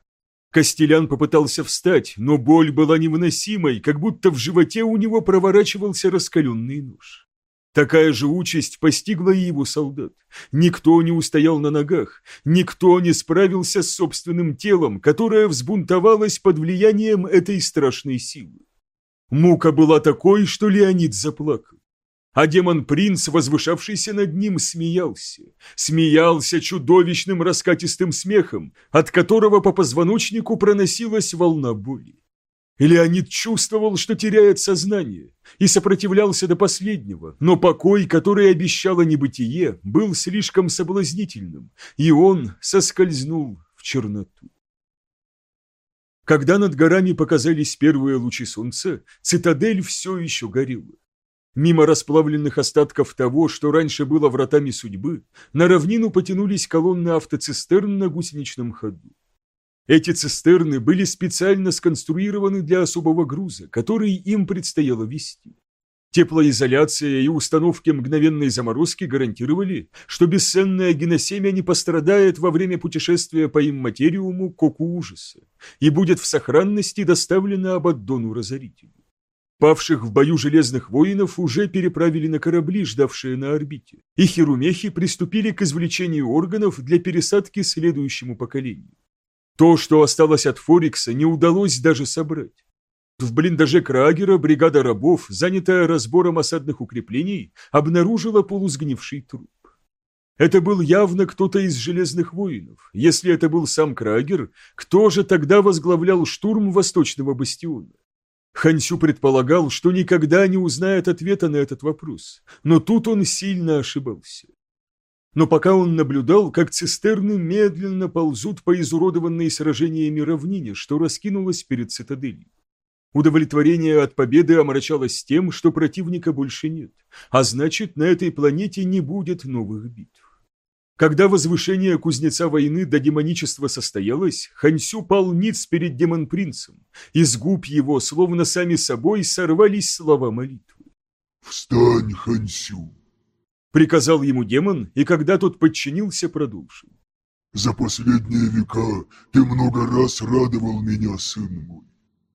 Костелян попытался встать, но боль была невыносимой, как будто в животе у него проворачивался раскаленный нож. Такая же участь постигла и его солдат. Никто не устоял на ногах, никто не справился с собственным телом, которое взбунтовалось под влиянием этой страшной силы. Мука была такой, что Леонид заплакал. А демон-принц, возвышавшийся над ним, смеялся. Смеялся чудовищным раскатистым смехом, от которого по позвоночнику проносилась волна боли. Леонид чувствовал, что теряет сознание, и сопротивлялся до последнего, но покой, который обещало небытие, был слишком соблазнительным, и он соскользнул в черноту. Когда над горами показались первые лучи солнца, цитадель все еще горела. Мимо расплавленных остатков того, что раньше было вратами судьбы, на равнину потянулись колонны автоцистерн на гусеничном ходу. Эти цистерны были специально сконструированы для особого груза, который им предстояло вести. Теплоизоляция и установки мгновенной заморозки гарантировали, что бесценное геносемя не пострадает во время путешествия по имматериуму Коку Ужаса и будет в сохранности доставлено Абаддону-разорителю. Павших в бою железных воинов уже переправили на корабли, ждавшие на орбите, и херумехи приступили к извлечению органов для пересадки следующему поколению. То, что осталось от Форикса, не удалось даже собрать. В блиндаже Крагера бригада рабов, занятая разбором осадных укреплений, обнаружила полусгнивший труп. Это был явно кто-то из железных воинов. Если это был сам Крагер, кто же тогда возглавлял штурм Восточного бастиона? Хансю предполагал, что никогда не узнает ответа на этот вопрос, но тут он сильно ошибался. Но пока он наблюдал, как цистерны медленно ползут по изуродованной сражениями равнине, что раскинулось перед цитаделью. Удовлетворение от победы омрачалось тем, что противника больше нет, а значит, на этой планете не будет новых битв. Когда возвышение кузнеца войны до демоничества состоялось, Хансю пал ниц перед демон-принцем. Из губ его, словно сами собой, сорвались слова молитвы. «Встань, Хансю!» Приказал ему демон, и когда тот подчинился, продолжил. «За последние века ты много раз радовал меня, сын мой.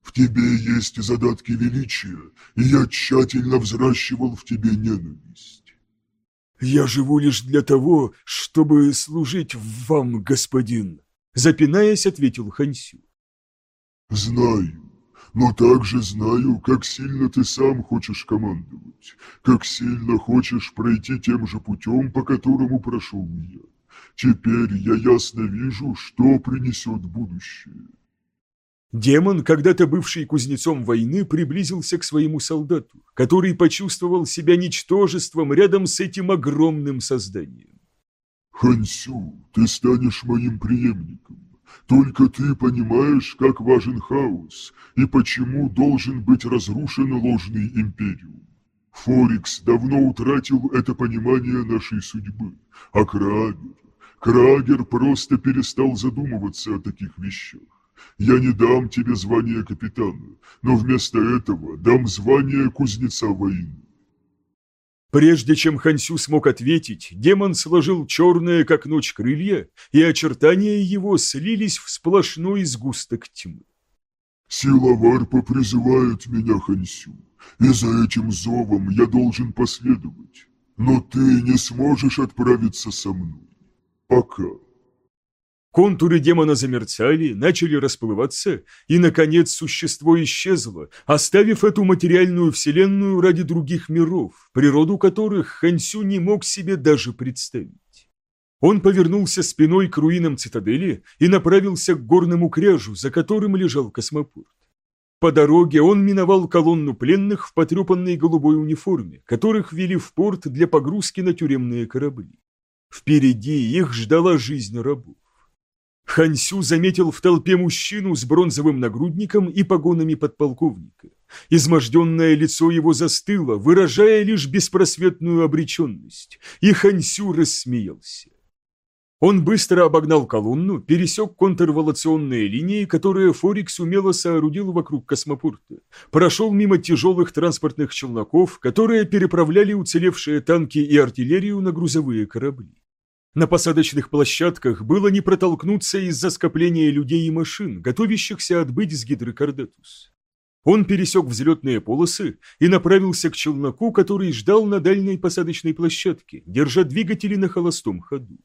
В тебе есть задатки величия, и я тщательно взращивал в тебе ненависть. «Я живу лишь для того, чтобы служить вам, господин», запинаясь, ответил Хансю. «Знаю, но также знаю, как сильно ты сам хочешь командовать, как сильно хочешь пройти тем же путем, по которому прошел я. Теперь я ясно вижу, что принесет будущее. Демон, когда-то бывший кузнецом войны, приблизился к своему солдату, который почувствовал себя ничтожеством рядом с этим огромным созданием. «Хансю, ты станешь моим преемником. Только ты понимаешь, как важен хаос и почему должен быть разрушен ложный империум. Форикс давно утратил это понимание нашей судьбы, а Крагер... Крагер просто перестал задумываться о таких вещах. Я не дам тебе звание капитана, но вместо этого дам звание кузнеца войны. Прежде чем Хансю смог ответить, демон сложил черные, как ночь, крылья, и очертания его слились в сплошной сгусток тьмы. «Сила варпа призывает меня, Хансю, и за этим зовом я должен последовать. Но ты не сможешь отправиться со мной. Пока». Контуры демона замерцали, начали расплываться, и, наконец, существо исчезло, оставив эту материальную вселенную ради других миров, природу которых Хансю не мог себе даже представить. Он повернулся спиной к руинам цитадели и направился к горному кряжу, за которым лежал космопорт. По дороге он миновал колонну пленных в потрепанной голубой униформе, которых вели в порт для погрузки на тюремные корабли. Впереди их ждала жизнь рабов. Хансю заметил в толпе мужчину с бронзовым нагрудником и погонами подполковника. Изможденное лицо его застыло, выражая лишь беспросветную обреченность, и Хансю рассмеялся. Он быстро обогнал колонну, пересек контрволационные линии, которые Форикс умело соорудил вокруг космопорта, прошел мимо тяжелых транспортных челноков, которые переправляли уцелевшие танки и артиллерию на грузовые корабли. На посадочных площадках было не протолкнуться из-за скопления людей и машин, готовящихся отбыть с Гидрокардатус. Он пересек взлетные полосы и направился к челноку, который ждал на дальней посадочной площадке, держа двигатели на холостом ходу.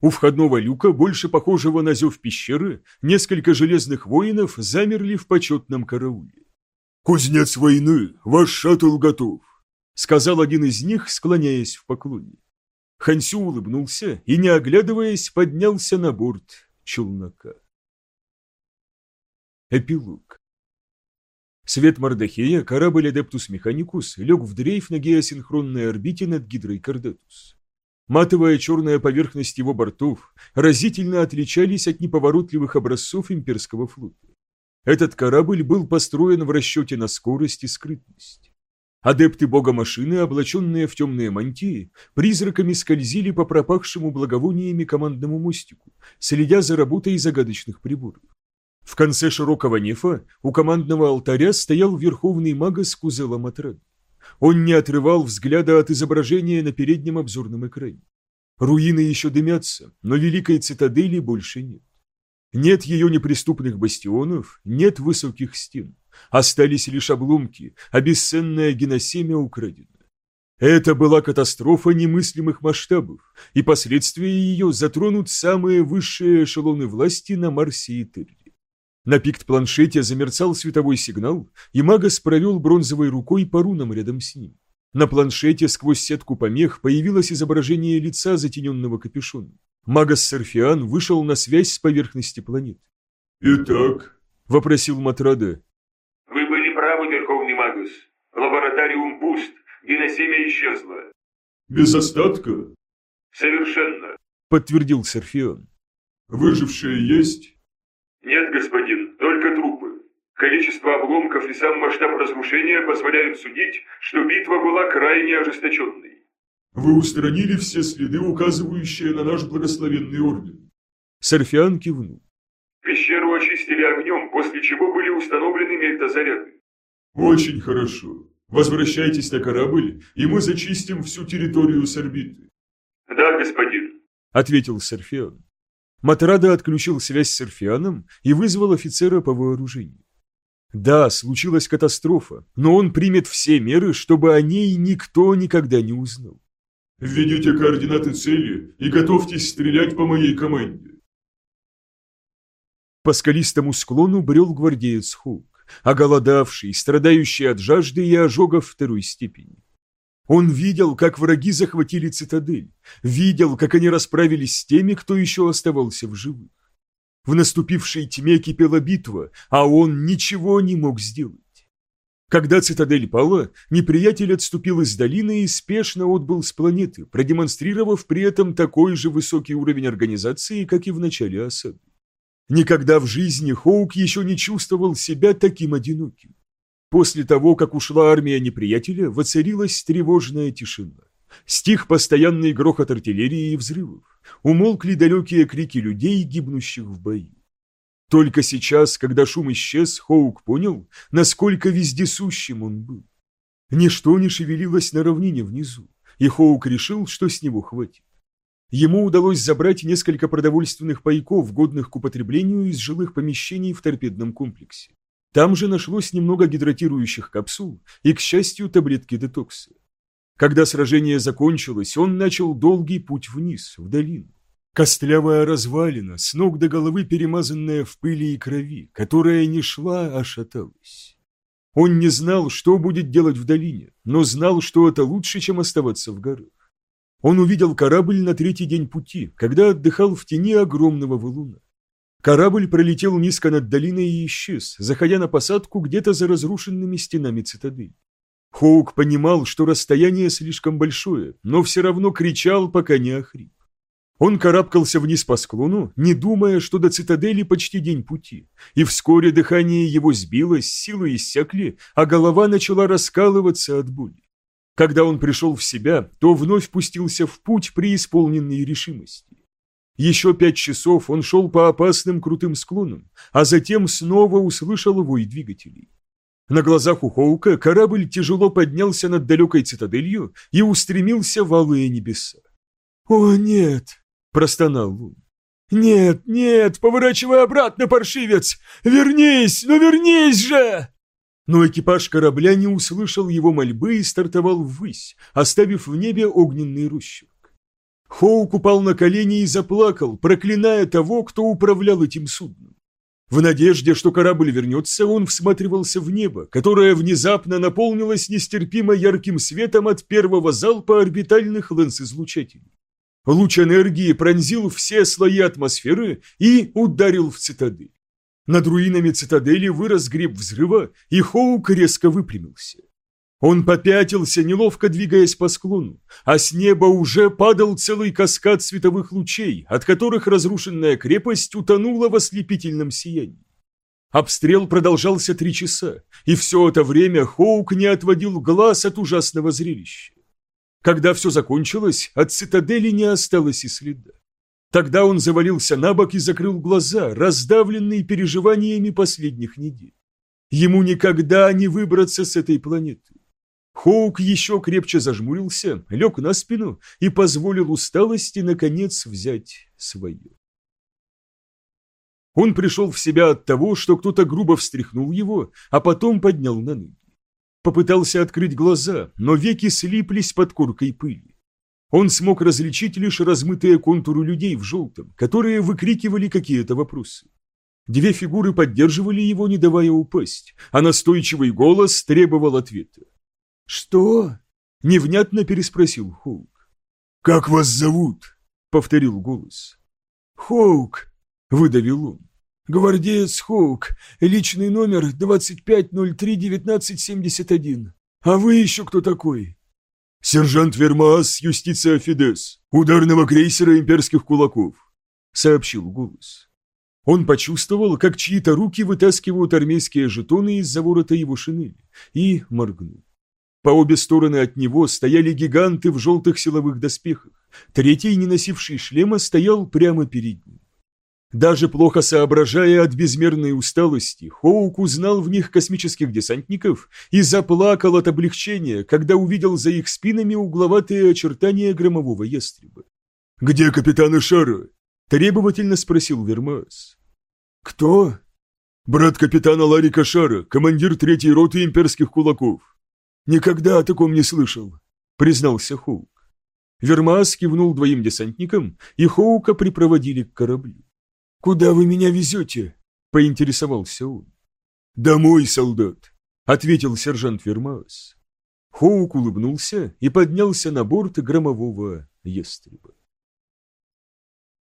У входного люка, больше похожего на зев пещеры, несколько железных воинов замерли в почетном карауле. «Кузнец войны, ваш шаттл готов», — сказал один из них, склоняясь в поклоне. Хансю улыбнулся и, не оглядываясь, поднялся на борт челнока. Эпилог Свет Мардахея, корабль Адептус Механикус, лег в дрейф на геосинхронной орбите над Гидрой Кардатус. Матовая черная поверхность его бортов разительно отличались от неповоротливых образцов имперского флота. Этот корабль был построен в расчете на скорость и скрытность. Адепты бога машины, облаченные в темные мантии, призраками скользили по пропахшему благовониями командному мостику, следя за работой загадочных приборов. В конце широкого нефа у командного алтаря стоял верховный магас Кузела Матрад. Он не отрывал взгляда от изображения на переднем обзорном экране. Руины еще дымятся, но великой цитадели больше нет. Нет ее неприступных бастионов, нет высоких стен. Остались лишь обломки, а бесценное геносемя украдено. Это была катастрофа немыслимых масштабов, и последствия ее затронут самые высшие эшелоны власти на Марсе и Терре. На пикт-планшете замерцал световой сигнал, и Магас провел бронзовой рукой по рунам рядом с ним. На планшете сквозь сетку помех появилось изображение лица, затененного капюшоном. Магас Сарфиан вышел на связь с поверхности планет. «Итак?» – вопросил Матрада. «Вы были правы, Верховный Магус. Лабораториум пуст, геносемя исчезла». «Без остатка?» «Совершенно», – подтвердил Сарфиан. «Выжившие есть?» «Нет, господин, только трупы. Количество обломков и сам масштаб разрушения позволяют судить, что битва была крайне ожесточенной». «Вы устранили все следы, указывающие на наш благословенный орден?» Сарфиан кивнул. «Пещеру очистили огнем, после чего были установлены мельтозаряды». «Очень хорошо. Возвращайтесь на корабль, и мы зачистим всю территорию с орбиты». «Да, господин», — ответил Сарфиан. Матрада отключил связь с Эрфианом и вызвал офицера по вооружению. Да, случилась катастрофа, но он примет все меры, чтобы о ней никто никогда не узнал. «Введите координаты цели и готовьтесь стрелять по моей команде». По скалистому склону брел гвардеец Хоук, оголодавший, страдающий от жажды и ожогов второй степени. Он видел, как враги захватили цитадель, видел, как они расправились с теми, кто еще оставался в живых. В наступившей тьме кипела битва, а он ничего не мог сделать. Когда цитадель пала, неприятель отступил из долины и спешно отбыл с планеты, продемонстрировав при этом такой же высокий уровень организации, как и в начале осады. Никогда в жизни Хоук еще не чувствовал себя таким одиноким. После того, как ушла армия неприятеля, воцарилась тревожная тишина. Стих постоянный грохот артиллерии и взрывов. Умолкли далекие крики людей, гибнущих в бою. Только сейчас, когда шум исчез, Хоук понял, насколько вездесущим он был. Ничто не шевелилось на равнине внизу, и Хоук решил, что с него хватит. Ему удалось забрать несколько продовольственных пайков, годных к употреблению из жилых помещений в торпедном комплексе. Там же нашлось немного гидратирующих капсул и, к счастью, таблетки детокса. Когда сражение закончилось, он начал долгий путь вниз, в долину. Костлявая развалина, с ног до головы перемазанная в пыли и крови, которая не шла, а шаталась. Он не знал, что будет делать в долине, но знал, что это лучше, чем оставаться в горах. Он увидел корабль на третий день пути, когда отдыхал в тени огромного валуна. Корабль пролетел низко над долиной и исчез, заходя на посадку где-то за разрушенными стенами цитадели. Хоук понимал, что расстояние слишком большое, но все равно кричал, пока не охрип. Он карабкался вниз по склону, не думая, что до цитадели почти день пути, и вскоре дыхание его сбилось, силы иссякли, а голова начала раскалываться от боли. Когда он пришел в себя, то вновь пустился в путь при исполненной решимости. Еще пять часов он шел по опасным крутым склонам, а затем снова услышал вой двигателей. На глазах у Хоука корабль тяжело поднялся над далекой цитаделью и устремился в алые небеса. «О, нет!» – простонал он. «Нет, нет, поворачивай обратно, паршивец! Вернись, ну вернись же!» Но экипаж корабля не услышал его мольбы и стартовал ввысь, оставив в небе огненный рущик. Хоук упал на колени и заплакал, проклиная того, кто управлял этим судном. В надежде, что корабль вернется, он всматривался в небо, которое внезапно наполнилось нестерпимо ярким светом от первого залпа орбитальных лэнс-излучателей. Луч энергии пронзил все слои атмосферы и ударил в цитадель. Над руинами цитадели вырос гриб взрыва, и Хоук резко выпрямился. Он попятился, неловко двигаясь по склону, а с неба уже падал целый каскад световых лучей, от которых разрушенная крепость утонула в ослепительном сиянии. Обстрел продолжался три часа, и все это время Хоук не отводил глаз от ужасного зрелища. Когда все закончилось, от цитадели не осталось и следа. Тогда он завалился на бок и закрыл глаза, раздавленные переживаниями последних недель. Ему никогда не выбраться с этой планеты. Хоук еще крепче зажмурился, лег на спину и позволил усталости, наконец, взять свое. Он пришел в себя от того, что кто-то грубо встряхнул его, а потом поднял на ноги. Попытался открыть глаза, но веки слиплись под коркой пыли. Он смог различить лишь размытые контуры людей в желтом, которые выкрикивали какие-то вопросы. Две фигуры поддерживали его, не давая упасть, а настойчивый голос требовал ответа. «Что?» — невнятно переспросил Хоук. «Как вас зовут?» — повторил голос. «Хоук», — выдавил он. Гвардеец Хоук, личный номер 2503-1971. А вы еще кто такой? Сержант Вермаас, юстиция Фидес, ударного крейсера имперских кулаков, сообщил голос. Он почувствовал, как чьи-то руки вытаскивают армейские жетоны из-за ворота его шинели, и моргнул. По обе стороны от него стояли гиганты в желтых силовых доспехах. Третий, не носивший шлема, стоял прямо перед ним. Даже плохо соображая от безмерной усталости, Хоук узнал в них космических десантников и заплакал от облегчения, когда увидел за их спинами угловатые очертания громового ястреба. «Где капитан Ишара?» – требовательно спросил Вермаас. «Кто?» «Брат капитана Ларика Шара, командир третьей роты имперских кулаков». «Никогда о таком не слышал», – признался Хоук. Вермаас кивнул двоим десантникам, и Хоука припроводили к кораблю. «Куда вы меня везете?» – поинтересовался он. «Домой, солдат», – ответил сержант Вермаас. Хоук улыбнулся и поднялся на борт громового ястреба.